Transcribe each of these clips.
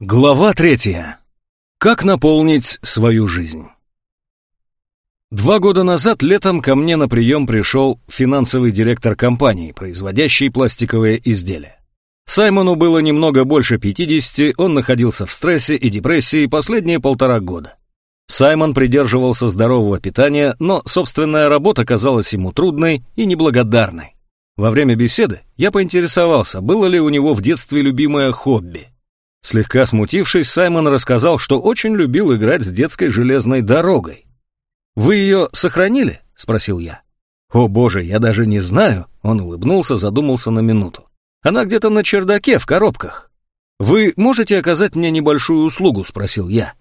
Глава третья. Как наполнить свою жизнь? Два года назад летом ко мне на прием пришел финансовый директор компании, производящей пластиковые изделия. Саймону было немного больше 50, он находился в стрессе и депрессии последние полтора года. Саймон придерживался здорового питания, но собственная работа казалась ему трудной и неблагодарной. Во время беседы я поинтересовался, было ли у него в детстве любимое хобби – Слегка смутившись, Саймон рассказал, что очень любил играть с детской железной дорогой. «Вы ее сохранили?» — спросил я. «О боже, я даже не знаю», — он улыбнулся, задумался на минуту. «Она где-то на чердаке, в коробках». «Вы можете оказать мне небольшую услугу?» — спросил я.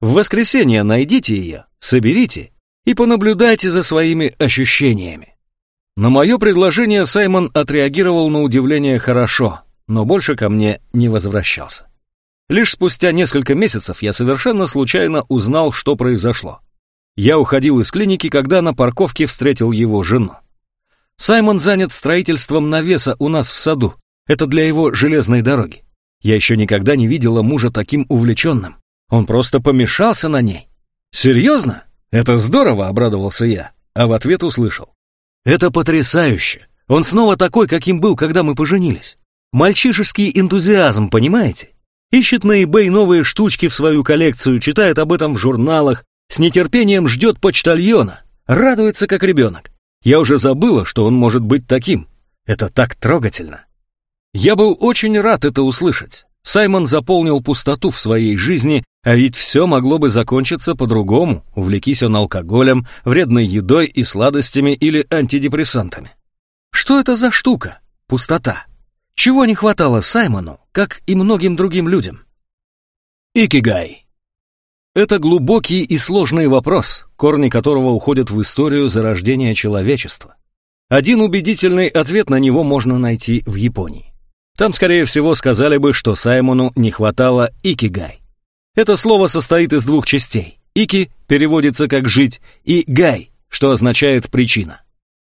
«В воскресенье найдите ее, соберите и понаблюдайте за своими ощущениями». На мое предложение Саймон отреагировал на удивление хорошо, но больше ко мне не возвращался. Лишь спустя несколько месяцев я совершенно случайно узнал, что произошло. Я уходил из клиники, когда на парковке встретил его жену. Саймон занят строительством навеса у нас в саду. Это для его железной дороги. Я еще никогда не видела мужа таким увлеченным. Он просто помешался на ней. «Серьезно? Это здорово!» — обрадовался я, а в ответ услышал. «Это потрясающе! Он снова такой, каким был, когда мы поженились. Мальчишеский энтузиазм, понимаете? Ищет на eBay новые штучки в свою коллекцию, читает об этом в журналах, с нетерпением ждет почтальона, радуется как ребенок. Я уже забыла, что он может быть таким. Это так трогательно. Я был очень рад это услышать. Саймон заполнил пустоту в своей жизни, а ведь все могло бы закончиться по-другому, увлекись он алкоголем, вредной едой и сладостями или антидепрессантами. Что это за штука? Пустота. Чего не хватало Саймону, как и многим другим людям? Икигай. Это глубокий и сложный вопрос, корни которого уходят в историю зарождения человечества. Один убедительный ответ на него можно найти в Японии. Там, скорее всего, сказали бы, что Саймону не хватало икигай. Это слово состоит из двух частей. Ики переводится как «жить» и «гай», что означает «причина».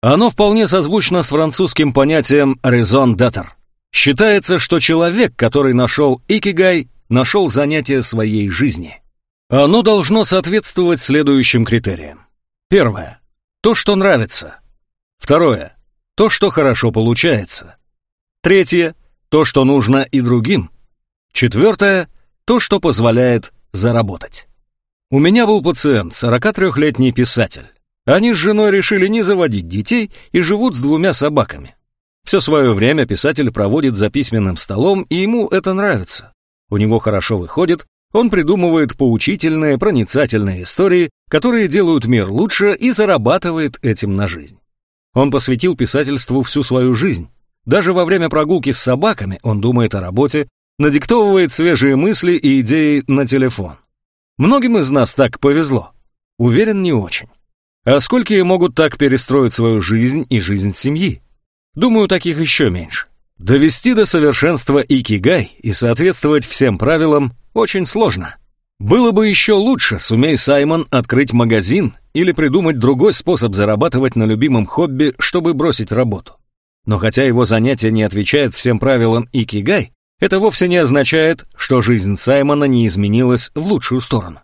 Оно вполне созвучно с французским понятием «raison d'être» Считается, что человек, который нашел икигай, нашел занятие своей жизни. Оно должно соответствовать следующим критериям. Первое. То, что нравится. Второе. То, что хорошо получается. Третье. То, что нужно и другим. Четвертое. То, что позволяет заработать. У меня был пациент, 43-летний писатель. Они с женой решили не заводить детей и живут с двумя собаками. Все свое время писатель проводит за письменным столом, и ему это нравится. У него хорошо выходит, он придумывает поучительные, проницательные истории, которые делают мир лучше и зарабатывает этим на жизнь. Он посвятил писательству всю свою жизнь. Даже во время прогулки с собаками он думает о работе, надиктовывает свежие мысли и идеи на телефон. Многим из нас так повезло. Уверен, не очень. А сколькие могут так перестроить свою жизнь и жизнь семьи? Думаю, таких еще меньше. Довести до совершенства икигай и соответствовать всем правилам очень сложно. Было бы еще лучше, сумей Саймон открыть магазин или придумать другой способ зарабатывать на любимом хобби, чтобы бросить работу. Но хотя его занятие не отвечает всем правилам икигай, это вовсе не означает, что жизнь Саймона не изменилась в лучшую сторону.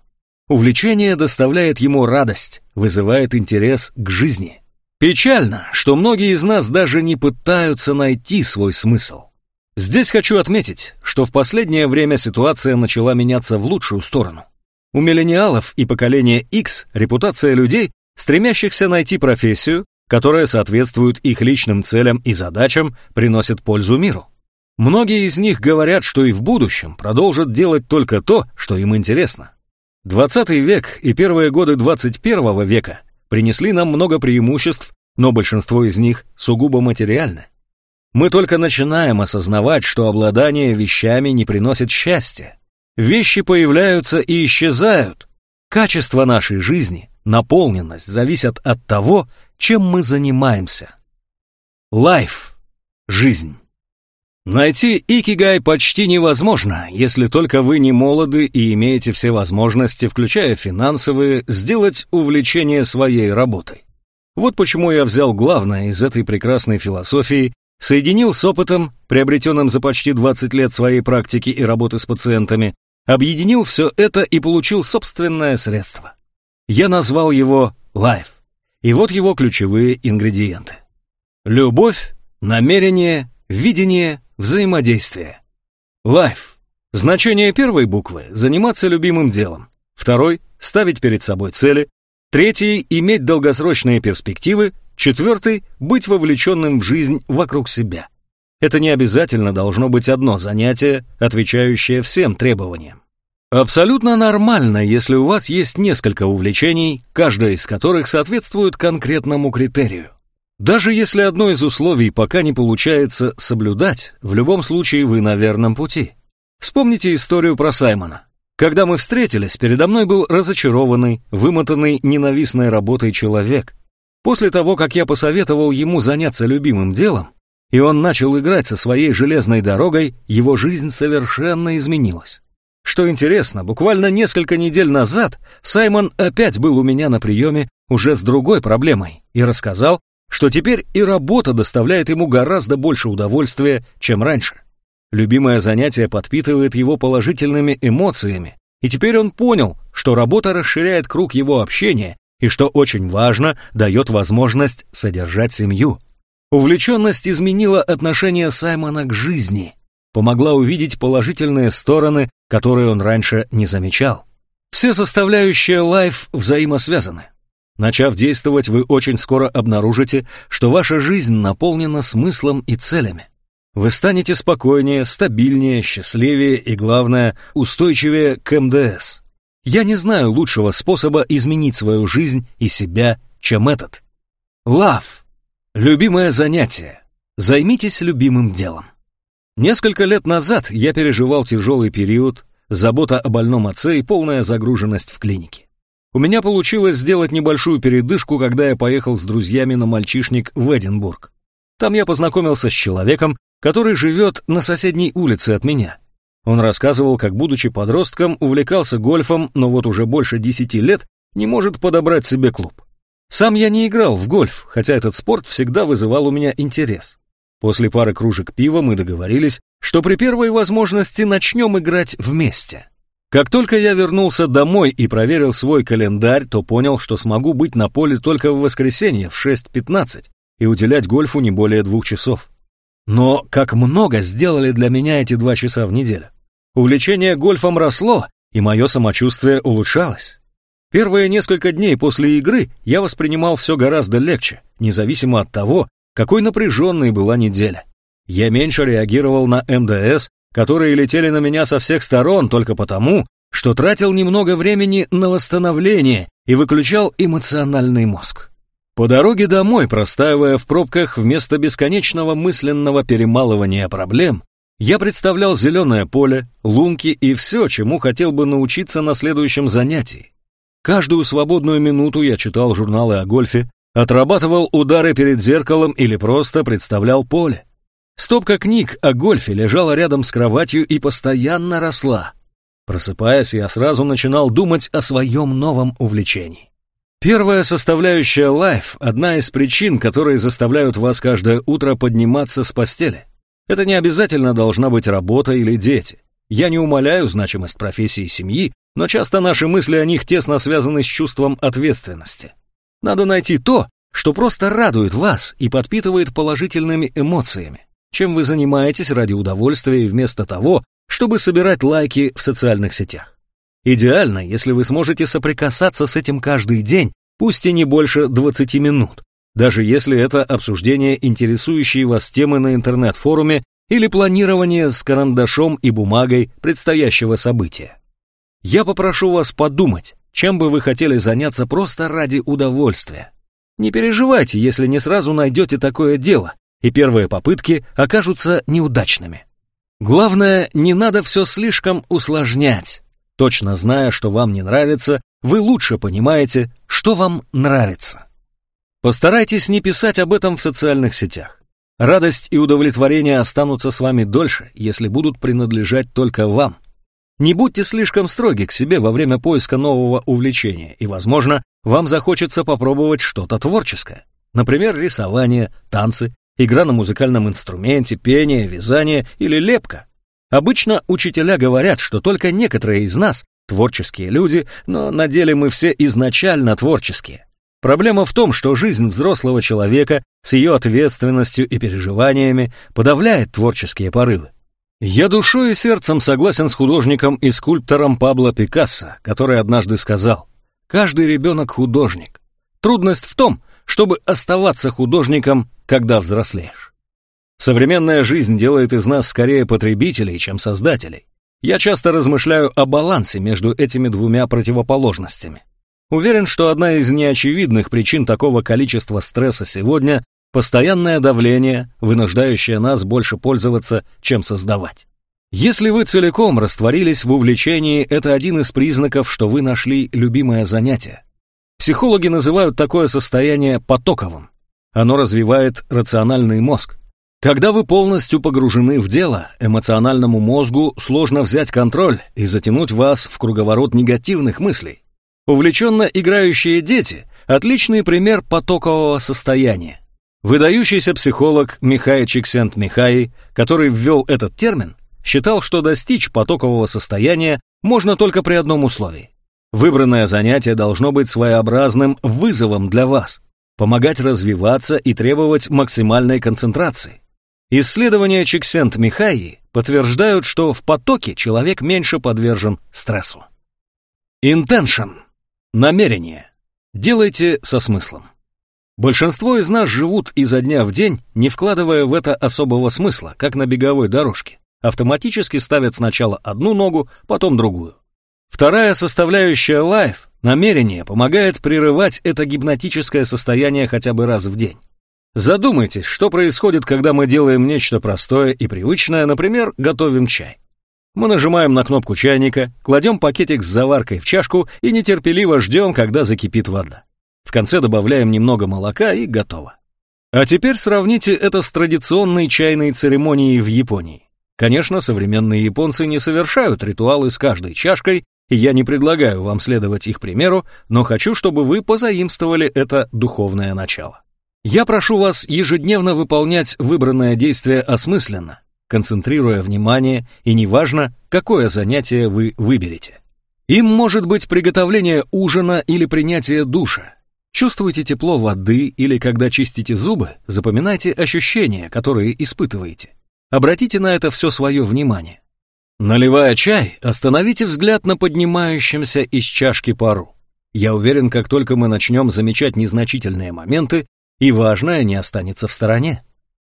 Увлечение доставляет ему радость, вызывает интерес к жизни. Печально, что многие из нас даже не пытаются найти свой смысл. Здесь хочу отметить, что в последнее время ситуация начала меняться в лучшую сторону. У миллениалов и поколения X репутация людей, стремящихся найти профессию, которая соответствует их личным целям и задачам, приносит пользу миру. Многие из них говорят, что и в будущем продолжат делать только то, что им интересно. 20 век и первые годы 21 века принесли нам много преимуществ, но большинство из них сугубо материальны. Мы только начинаем осознавать, что обладание вещами не приносит счастья. Вещи появляются и исчезают. Качество нашей жизни, наполненность зависят от того, чем мы занимаемся. Life – жизнь. Найти икигай почти невозможно, если только вы не молоды и имеете все возможности, включая финансовые, сделать увлечение своей работой. Вот почему я взял главное из этой прекрасной философии, соединил с опытом, приобретенным за почти 20 лет своей практики и работы с пациентами, объединил все это и получил собственное средство. Я назвал его Life. И вот его ключевые ингредиенты. Любовь, намерение, видение, взаимодействие. Life. Значение первой буквы – заниматься любимым делом. Второй – ставить перед собой цели. Третий – иметь долгосрочные перспективы. Четвертый – быть вовлеченным в жизнь вокруг себя. Это не обязательно должно быть одно занятие, отвечающее всем требованиям. Абсолютно нормально, если у вас есть несколько увлечений, каждое из которых соответствует конкретному критерию. Даже если одно из условий пока не получается соблюдать, в любом случае вы на верном пути. Вспомните историю про Саймона. Когда мы встретились, передо мной был разочарованный, вымотанный ненавистной работой человек. После того, как я посоветовал ему заняться любимым делом, и он начал играть со своей железной дорогой, его жизнь совершенно изменилась. Что интересно, буквально несколько недель назад Саймон опять был у меня на приеме уже с другой проблемой и рассказал, что теперь и работа доставляет ему гораздо больше удовольствия, чем раньше. Любимое занятие подпитывает его положительными эмоциями, и теперь он понял, что работа расширяет круг его общения и, что очень важно, дает возможность содержать семью. Увлеченность изменила отношение Саймона к жизни, помогла увидеть положительные стороны которые он раньше не замечал. Все составляющие Life взаимосвязаны. Начав действовать, вы очень скоро обнаружите, что ваша жизнь наполнена смыслом и целями. Вы станете спокойнее, стабильнее, счастливее и, главное, устойчивее к МДС. Я не знаю лучшего способа изменить свою жизнь и себя, чем этот. Love. Любимое занятие. Займитесь любимым делом. Несколько лет назад я переживал тяжелый период, забота о больном отце и полная загруженность в клинике. У меня получилось сделать небольшую передышку, когда я поехал с друзьями на мальчишник в Эдинбург. Там я познакомился с человеком, который живет на соседней улице от меня. Он рассказывал, как, будучи подростком, увлекался гольфом, но вот уже больше десяти лет не может подобрать себе клуб. Сам я не играл в гольф, хотя этот спорт всегда вызывал у меня интерес. После пары кружек пива мы договорились, что при первой возможности начнем играть вместе. Как только я вернулся домой и проверил свой календарь, то понял, что смогу быть на поле только в воскресенье в 6.15 и уделять гольфу не более двух часов. Но как много сделали для меня эти два часа в неделю. Увлечение гольфом росло, и мое самочувствие улучшалось. Первые несколько дней после игры я воспринимал все гораздо легче, независимо от того, какой напряженной была неделя. Я меньше реагировал на МДС, которые летели на меня со всех сторон только потому, что тратил немного времени на восстановление и выключал эмоциональный мозг. По дороге домой, простаивая в пробках вместо бесконечного мысленного перемалывания проблем, я представлял зеленое поле, лунки и все, чему хотел бы научиться на следующем занятии. Каждую свободную минуту я читал журналы о гольфе, Отрабатывал удары перед зеркалом или просто представлял поле. Стопка книг о гольфе лежала рядом с кроватью и постоянно росла. Просыпаясь, я сразу начинал думать о своем новом увлечении. Первая составляющая лайф – одна из причин, которые заставляют вас каждое утро подниматься с постели. Это не обязательно должна быть работа или дети. Я не умаляю значимость профессии и семьи, но часто наши мысли о них тесно связаны с чувством ответственности. Надо найти то, что просто радует вас и подпитывает положительными эмоциями, чем вы занимаетесь ради удовольствия вместо того, чтобы собирать лайки в социальных сетях. Идеально, если вы сможете соприкасаться с этим каждый день, пусть и не больше 20 минут, даже если это обсуждение интересующей вас темы на интернет-форуме или планирование с карандашом и бумагой предстоящего события. Я попрошу вас подумать, чем бы вы хотели заняться просто ради удовольствия. Не переживайте, если не сразу найдете такое дело, и первые попытки окажутся неудачными. Главное, не надо все слишком усложнять. Точно зная, что вам не нравится, вы лучше понимаете, что вам нравится. Постарайтесь не писать об этом в социальных сетях. Радость и удовлетворение останутся с вами дольше, если будут принадлежать только вам. Не будьте слишком строги к себе во время поиска нового увлечения, и, возможно, вам захочется попробовать что-то творческое. Например, рисование, танцы, игра на музыкальном инструменте, пение, вязание или лепка. Обычно учителя говорят, что только некоторые из нас творческие люди, но на деле мы все изначально творческие. Проблема в том, что жизнь взрослого человека с ее ответственностью и переживаниями подавляет творческие порывы. Я душой и сердцем согласен с художником и скульптором Пабло Пикассо, который однажды сказал, «Каждый ребенок художник. Трудность в том, чтобы оставаться художником, когда взрослеешь». Современная жизнь делает из нас скорее потребителей, чем создателей. Я часто размышляю о балансе между этими двумя противоположностями. Уверен, что одна из неочевидных причин такого количества стресса сегодня – постоянное давление, вынуждающее нас больше пользоваться, чем создавать. Если вы целиком растворились в увлечении, это один из признаков, что вы нашли любимое занятие. Психологи называют такое состояние потоковым. Оно развивает рациональный мозг. Когда вы полностью погружены в дело, эмоциональному мозгу сложно взять контроль и затянуть вас в круговорот негативных мыслей. Увлеченно играющие дети – отличный пример потокового состояния. Выдающийся психолог Михай Чиксент-Михай, который ввел этот термин, считал, что достичь потокового состояния можно только при одном условии. Выбранное занятие должно быть своеобразным вызовом для вас, помогать развиваться и требовать максимальной концентрации. Исследования Чиксент-Михаи подтверждают, что в потоке человек меньше подвержен стрессу. Intention Намерение. Делайте со смыслом. Большинство из нас живут изо дня в день, не вкладывая в это особого смысла, как на беговой дорожке. Автоматически ставят сначала одну ногу, потом другую. Вторая составляющая лайф, намерение, помогает прерывать это гипнотическое состояние хотя бы раз в день. Задумайтесь, что происходит, когда мы делаем нечто простое и привычное, например, готовим чай. Мы нажимаем на кнопку чайника, кладем пакетик с заваркой в чашку и нетерпеливо ждем, когда закипит вода. В конце добавляем немного молока и готово. А теперь сравните это с традиционной чайной церемонией в Японии. Конечно, современные японцы не совершают ритуалы с каждой чашкой, я не предлагаю вам следовать их примеру, но хочу, чтобы вы позаимствовали это духовное начало. Я прошу вас ежедневно выполнять выбранное действие осмысленно, концентрируя внимание, и неважно, какое занятие вы выберете. Им может быть приготовление ужина или принятие душа. Чувствуете тепло воды или когда чистите зубы, запоминайте ощущения, которые испытываете. Обратите на это все свое внимание. Наливая чай, остановите взгляд на поднимающемся из чашки пару. Я уверен, как только мы начнем замечать незначительные моменты, и важное не останется в стороне.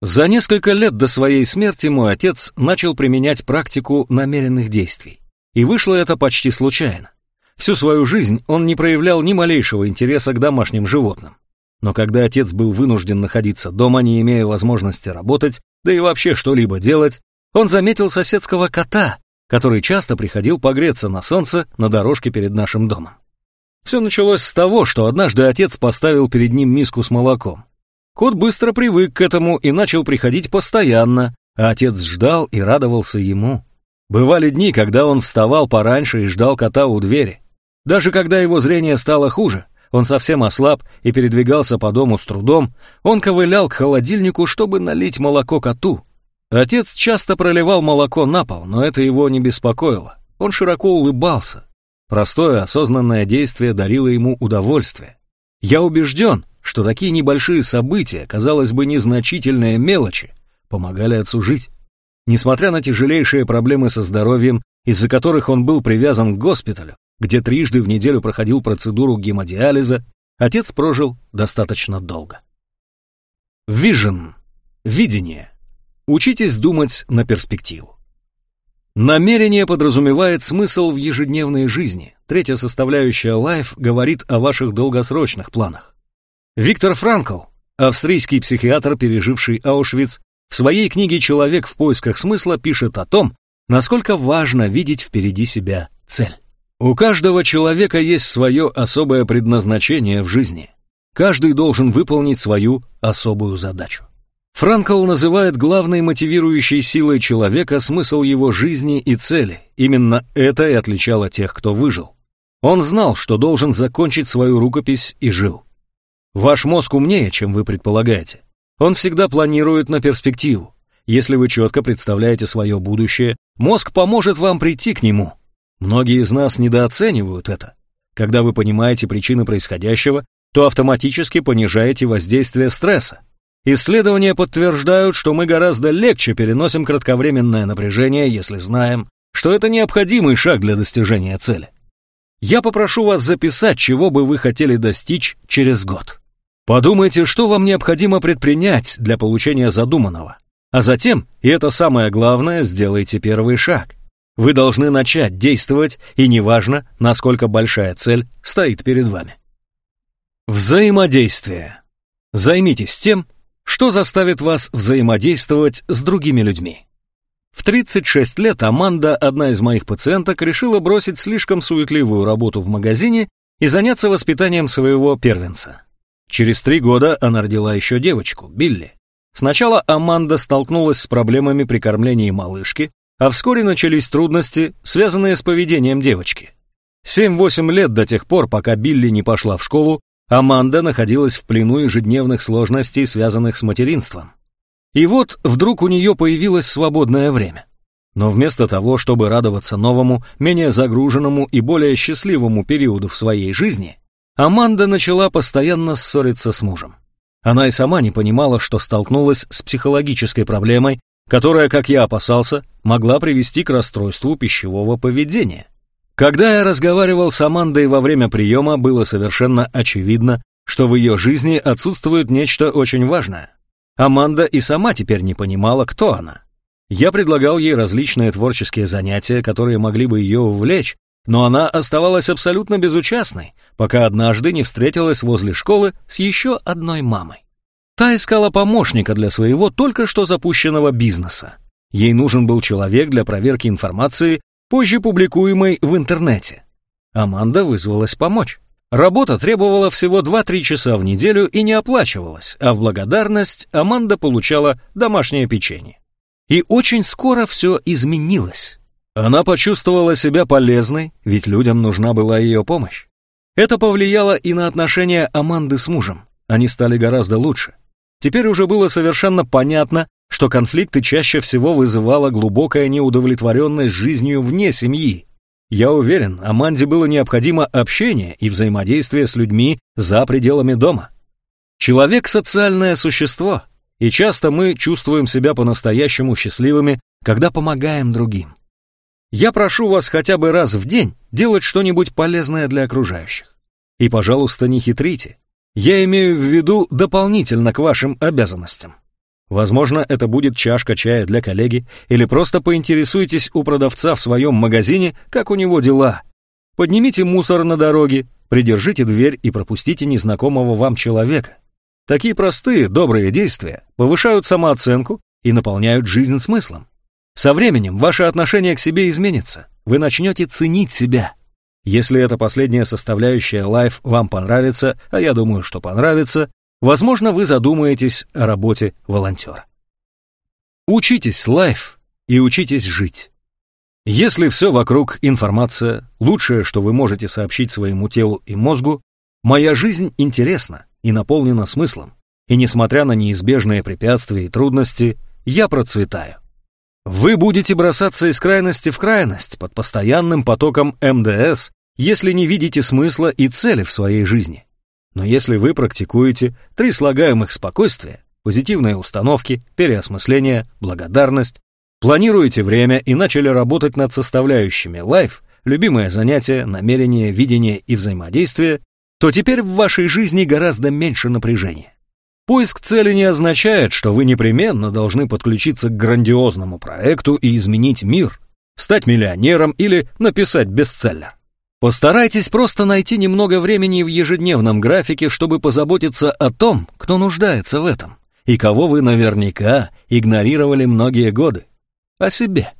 За несколько лет до своей смерти мой отец начал применять практику намеренных действий. И вышло это почти случайно. Всю свою жизнь он не проявлял ни малейшего интереса к домашним животным. Но когда отец был вынужден находиться дома, не имея возможности работать, да и вообще что-либо делать, он заметил соседского кота, который часто приходил погреться на солнце на дорожке перед нашим домом. Все началось с того, что однажды отец поставил перед ним миску с молоком. Кот быстро привык к этому и начал приходить постоянно, а отец ждал и радовался ему. Бывали дни, когда он вставал пораньше и ждал кота у двери. Даже когда его зрение стало хуже, он совсем ослаб и передвигался по дому с трудом, он ковылял к холодильнику, чтобы налить молоко коту. Отец часто проливал молоко на пол, но это его не беспокоило. Он широко улыбался. Простое осознанное действие дарило ему удовольствие. Я убежден, что такие небольшие события, казалось бы, незначительные мелочи, помогали отцу жить. Несмотря на тяжелейшие проблемы со здоровьем, из-за которых он был привязан к госпиталю, где трижды в неделю проходил процедуру гемодиализа, отец прожил достаточно долго. Vision. Видение. Учитесь думать на перспективу. Намерение подразумевает смысл в ежедневной жизни. Третья составляющая Life говорит о ваших долгосрочных планах. Виктор Франкл, австрийский психиатр, переживший Аушвиц, в своей книге «Человек в поисках смысла» пишет о том, насколько важно видеть впереди себя цель. У каждого человека есть свое особое предназначение в жизни. Каждый должен выполнить свою особую задачу. Франкл называет главной мотивирующей силой человека смысл его жизни и цели. Именно это и отличало тех, кто выжил. Он знал, что должен закончить свою рукопись и жил. Ваш мозг умнее, чем вы предполагаете. Он всегда планирует на перспективу. Если вы четко представляете свое будущее, мозг поможет вам прийти к нему. Многие из нас недооценивают это. Когда вы понимаете причины происходящего, то автоматически понижаете воздействие стресса. Исследования подтверждают, что мы гораздо легче переносим кратковременное напряжение, если знаем, что это необходимый шаг для достижения цели. Я попрошу вас записать, чего бы вы хотели достичь через год. Подумайте, что вам необходимо предпринять для получения задуманного. А затем, и это самое главное, сделайте первый шаг. Вы должны начать действовать, и неважно, насколько большая цель стоит перед вами. Взаимодействие. Займитесь тем, что заставит вас взаимодействовать с другими людьми. В 36 лет Аманда, одна из моих пациенток, решила бросить слишком суетливую работу в магазине и заняться воспитанием своего первенца. Через три года она родила еще девочку, Билли. Сначала Аманда столкнулась с проблемами при кормлении малышки, а вскоре начались трудности, связанные с поведением девочки. 7-8 лет до тех пор, пока Билли не пошла в школу, Аманда находилась в плену ежедневных сложностей, связанных с материнством. И вот вдруг у нее появилось свободное время. Но вместо того, чтобы радоваться новому, менее загруженному и более счастливому периоду в своей жизни, Аманда начала постоянно ссориться с мужем. Она и сама не понимала, что столкнулась с психологической проблемой, которая, как я опасался, могла привести к расстройству пищевого поведения. Когда я разговаривал с Амандой во время приема, было совершенно очевидно, что в ее жизни отсутствует нечто очень важное. Аманда и сама теперь не понимала, кто она. Я предлагал ей различные творческие занятия, которые могли бы ее увлечь, но она оставалась абсолютно безучастной, пока однажды не встретилась возле школы с еще одной мамой. Та искала помощника для своего только что запущенного бизнеса. Ей нужен был человек для проверки информации, позже публикуемой в интернете. Аманда вызвалась помочь. Работа требовала всего 2-3 часа в неделю и не оплачивалась, а в благодарность Аманда получала домашнее печенье. И очень скоро все изменилось. Она почувствовала себя полезной, ведь людям нужна была ее помощь. Это повлияло и на отношения Аманды с мужем. Они стали гораздо лучше. Теперь уже было совершенно понятно, что конфликты чаще всего вызывала глубокая неудовлетворенность жизнью вне семьи, я уверен, Аманде было необходимо общение и взаимодействие с людьми за пределами дома. Человек — социальное существо, и часто мы чувствуем себя по-настоящему счастливыми, когда помогаем другим. Я прошу вас хотя бы раз в день делать что-нибудь полезное для окружающих. И, пожалуйста, не хитрите. Я имею в виду дополнительно к вашим обязанностям. Возможно, это будет чашка чая для коллеги, или просто поинтересуйтесь у продавца в своем магазине, как у него дела. Поднимите мусор на дороге, придержите дверь и пропустите незнакомого вам человека. Такие простые, добрые действия повышают самооценку и наполняют жизнь смыслом. Со временем ваше отношение к себе изменится, вы начнете ценить себя. Если эта последняя составляющая лайф вам понравится, а я думаю, что понравится, Возможно, вы задумаетесь о работе волонтера. Учитесь лайф и учитесь жить. Если все вокруг информация, лучшее, что вы можете сообщить своему телу и мозгу, моя жизнь интересна и наполнена смыслом, и несмотря на неизбежные препятствия и трудности, я процветаю. Вы будете бросаться из крайности в крайность под постоянным потоком МДС, если не видите смысла и цели в своей жизни. Но если вы практикуете три слагаемых спокойствия, позитивные установки, переосмысление, благодарность, планируете время и начали работать над составляющими life, любимое занятие, намерение, видение и взаимодействие, то теперь в вашей жизни гораздо меньше напряжения. Поиск цели не означает, что вы непременно должны подключиться к грандиозному проекту и изменить мир, стать миллионером или написать бестселлер. Постарайтесь просто найти немного времени в ежедневном графике, чтобы позаботиться о том, кто нуждается в этом, и кого вы наверняка игнорировали многие годы. О себе.